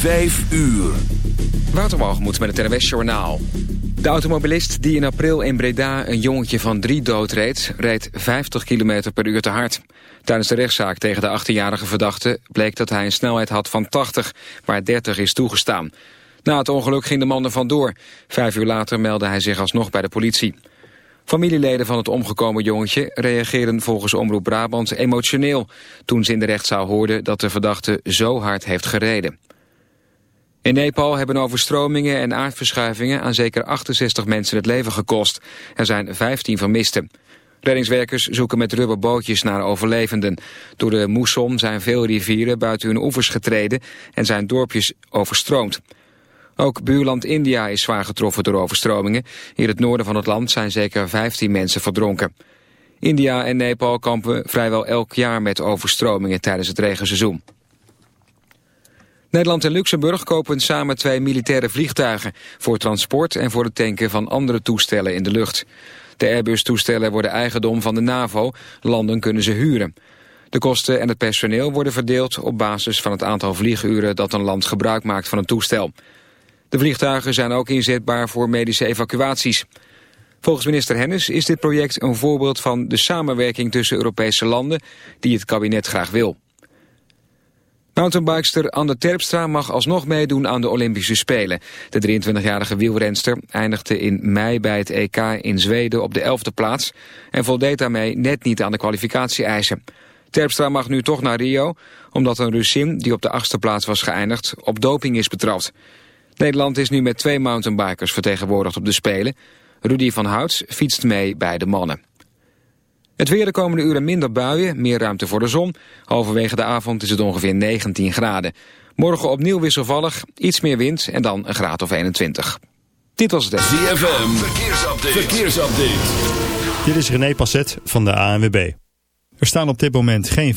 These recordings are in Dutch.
Vijf uur. Waterwalgemoed met het NWS Journaal. De automobilist die in april in Breda een jongetje van drie doodreed... reed 50 km per uur te hard. Tijdens de rechtszaak tegen de 18-jarige verdachte... bleek dat hij een snelheid had van 80, waar 30 is toegestaan. Na het ongeluk ging de man er vandoor. Vijf uur later meldde hij zich alsnog bij de politie. Familieleden van het omgekomen jongetje reageerden volgens Omroep Brabant emotioneel... toen ze in de rechtszaal hoorden dat de verdachte zo hard heeft gereden. In Nepal hebben overstromingen en aardverschuivingen aan zeker 68 mensen het leven gekost. Er zijn 15 vermisten. Reddingswerkers zoeken met rubberbootjes naar overlevenden. Door de moesson zijn veel rivieren buiten hun oevers getreden en zijn dorpjes overstroomd. Ook buurland India is zwaar getroffen door overstromingen. In het noorden van het land zijn zeker 15 mensen verdronken. India en Nepal kampen vrijwel elk jaar met overstromingen tijdens het regenseizoen. Nederland en Luxemburg kopen samen twee militaire vliegtuigen... voor transport en voor het tanken van andere toestellen in de lucht. De Airbus-toestellen worden eigendom van de NAVO. Landen kunnen ze huren. De kosten en het personeel worden verdeeld op basis van het aantal vlieguren... dat een land gebruik maakt van een toestel. De vliegtuigen zijn ook inzetbaar voor medische evacuaties. Volgens minister Hennis is dit project een voorbeeld van de samenwerking tussen Europese landen... die het kabinet graag wil. Mountainbikester Anne Terpstra mag alsnog meedoen aan de Olympische Spelen. De 23-jarige wielrenster eindigde in mei bij het EK in Zweden op de 11e plaats... en voldeed daarmee net niet aan de kwalificatie-eisen. Terpstra mag nu toch naar Rio, omdat een Russin die op de achtste plaats was geëindigd op doping is betrapt. Nederland is nu met twee mountainbikers vertegenwoordigd op de Spelen. Rudy van Houts fietst mee bij de mannen. Het weer de komende uren minder buien, meer ruimte voor de zon. Halverwege de avond is het ongeveer 19 graden. Morgen opnieuw wisselvallig, iets meer wind en dan een graad of 21. Dit was het. ZFM, verkeersupdate. verkeersupdate. Dit is René Passet van de ANWB. Er staan op dit moment geen...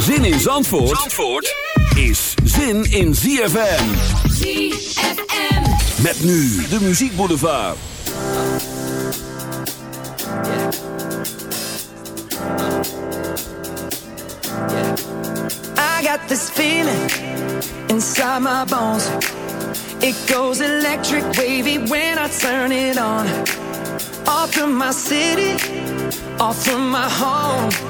Zin in Zandvoort, Zandvoort is zin in ZFM. ZFM. Met nu de Muziek Boulevard. I got this feeling inside my bones. It goes electric wavy when I turn it on. Off from my city, off from my home.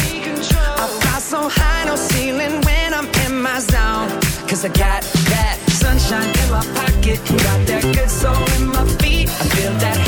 as a cat. That sunshine in my pocket, got that good soul in my feet. I feel that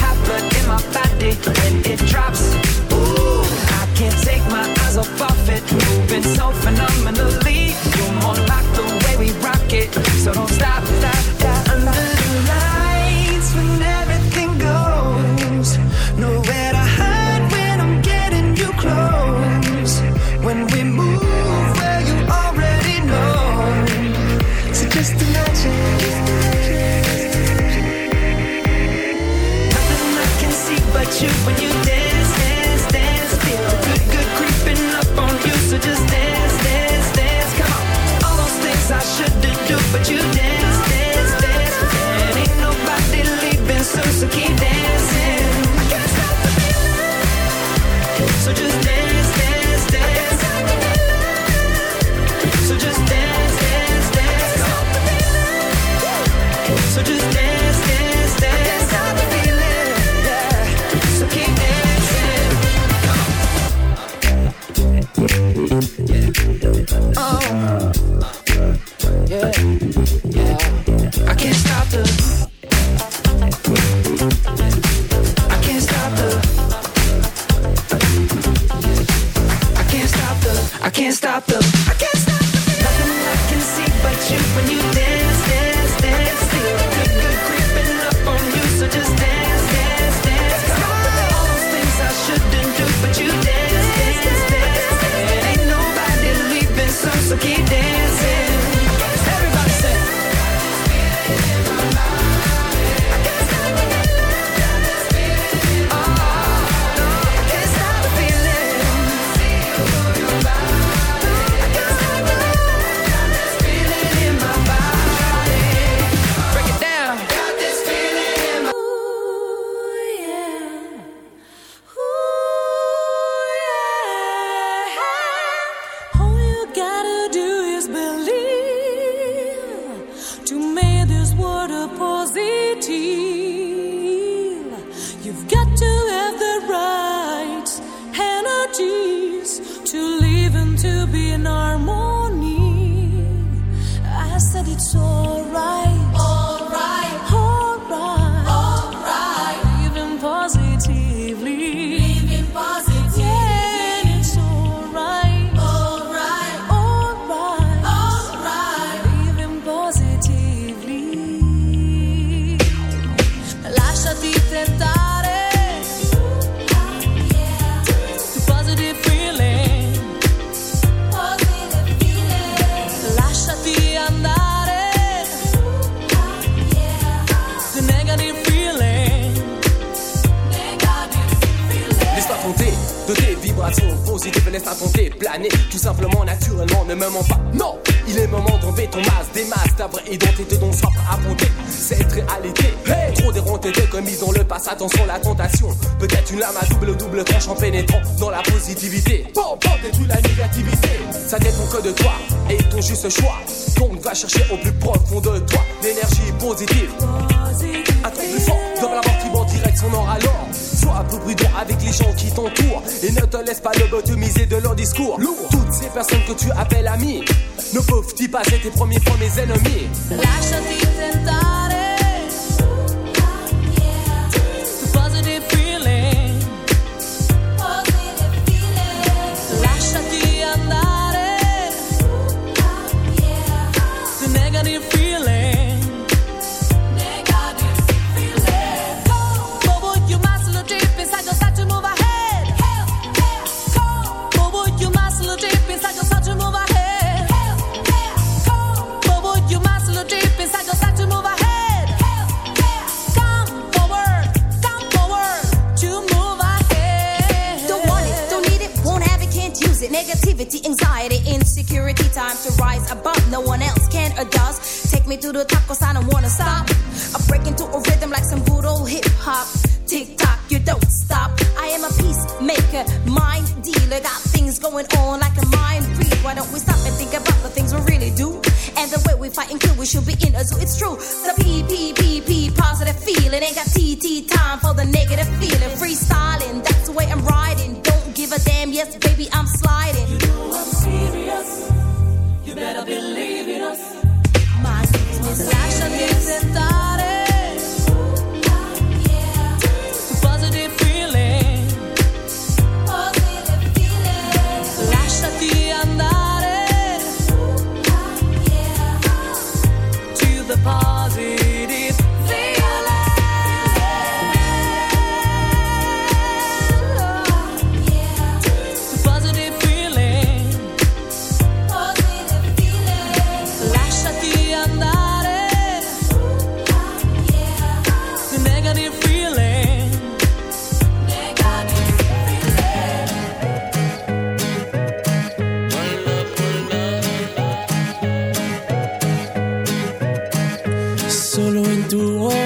basé tes premiers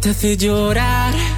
te hace llorar.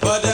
but. Uh,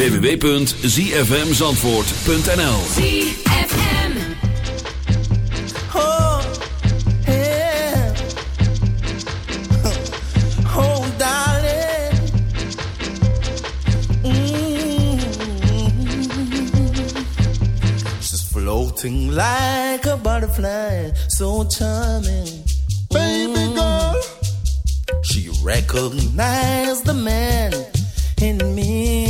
www.zfmzandvoort.nl ZFM. Oh, yeah. Oh, darling. Mm. -hmm. Floating like a butterfly. So charming. Baby girl. She recognized the man in me.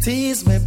tease me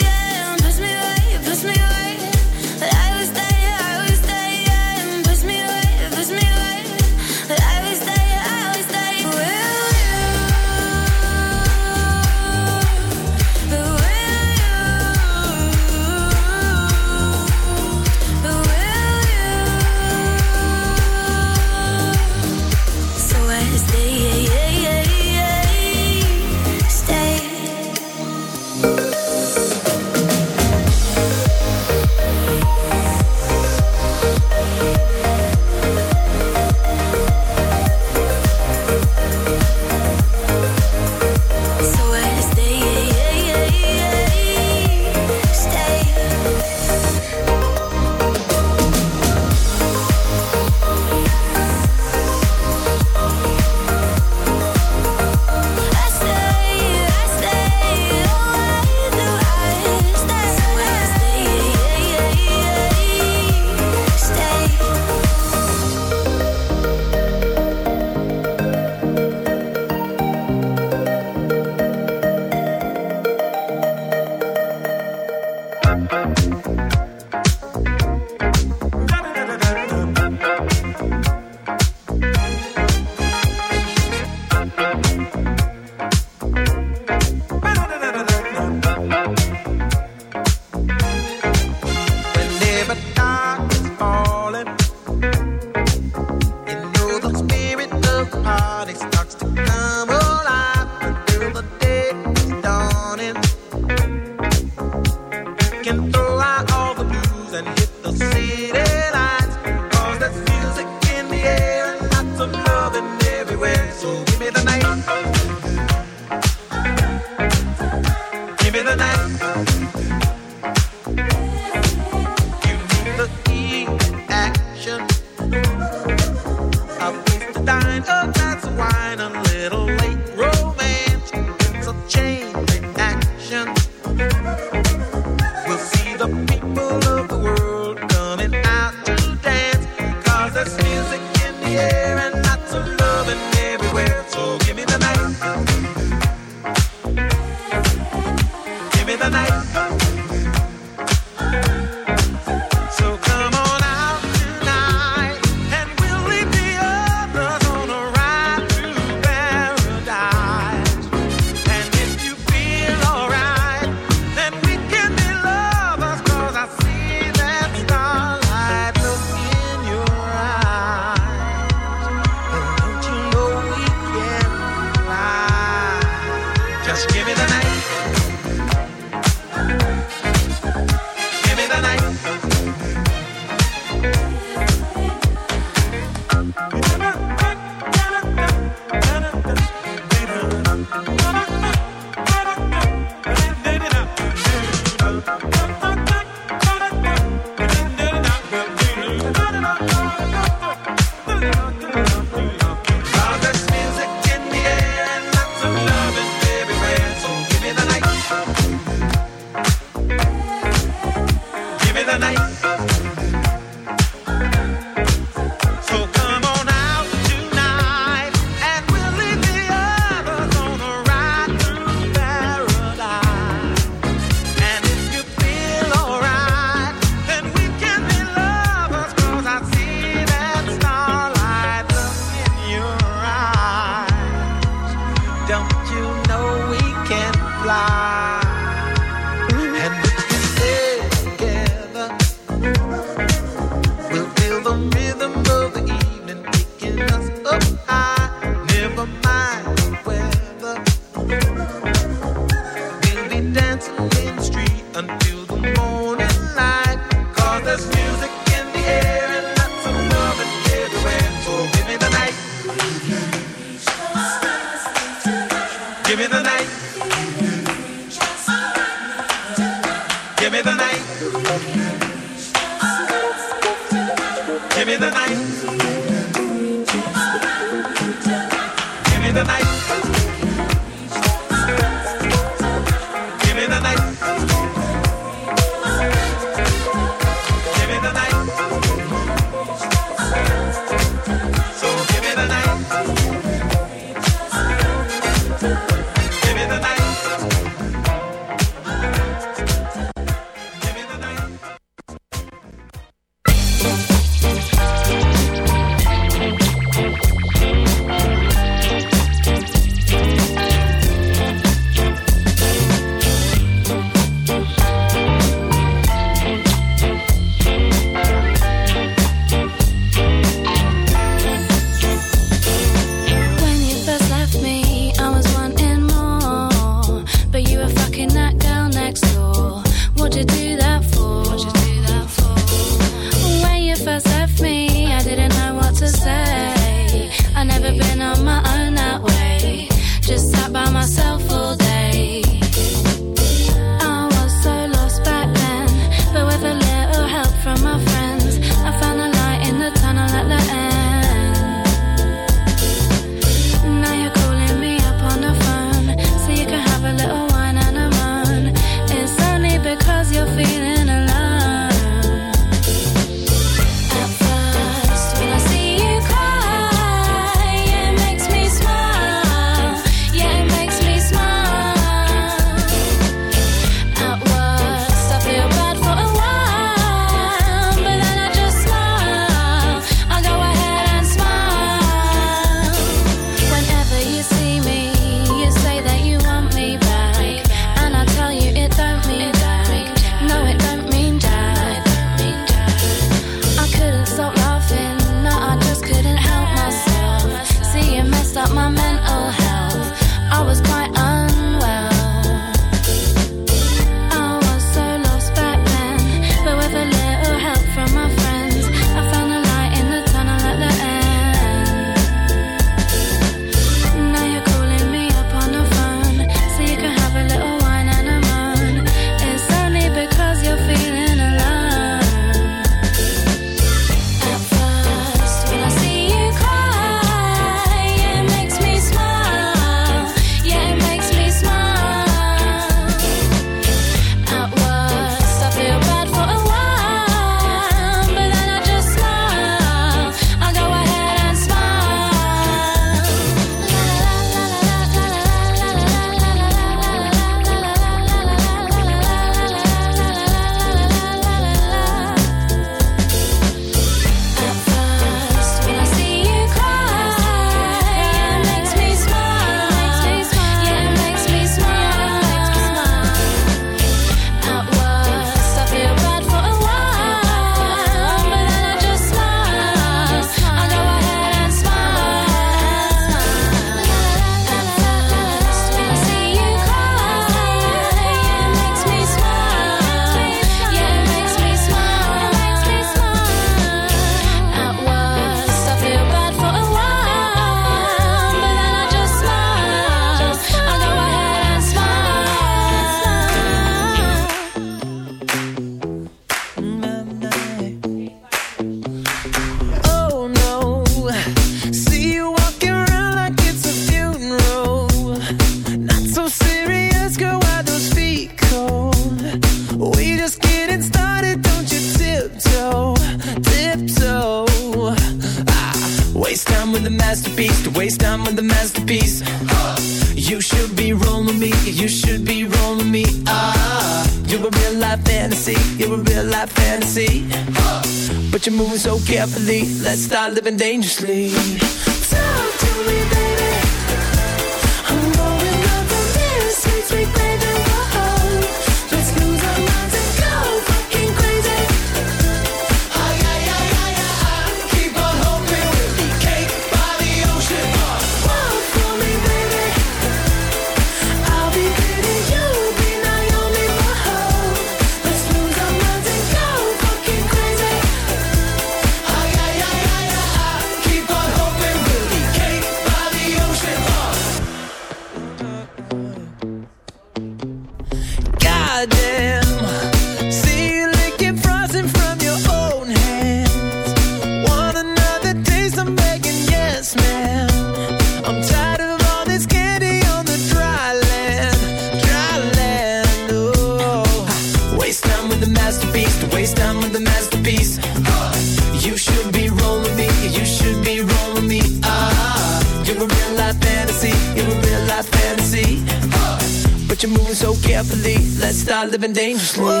living dangerously.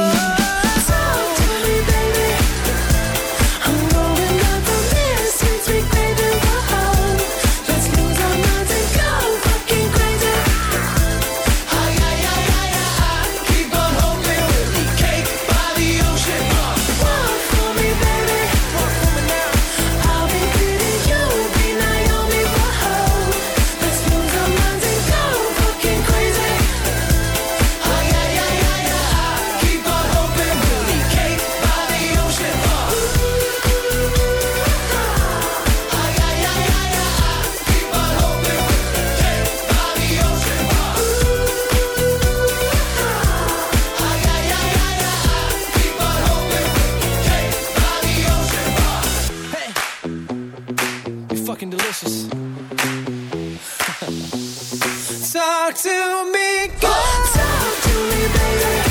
delicious. Talk to me, God. Talk to me, baby.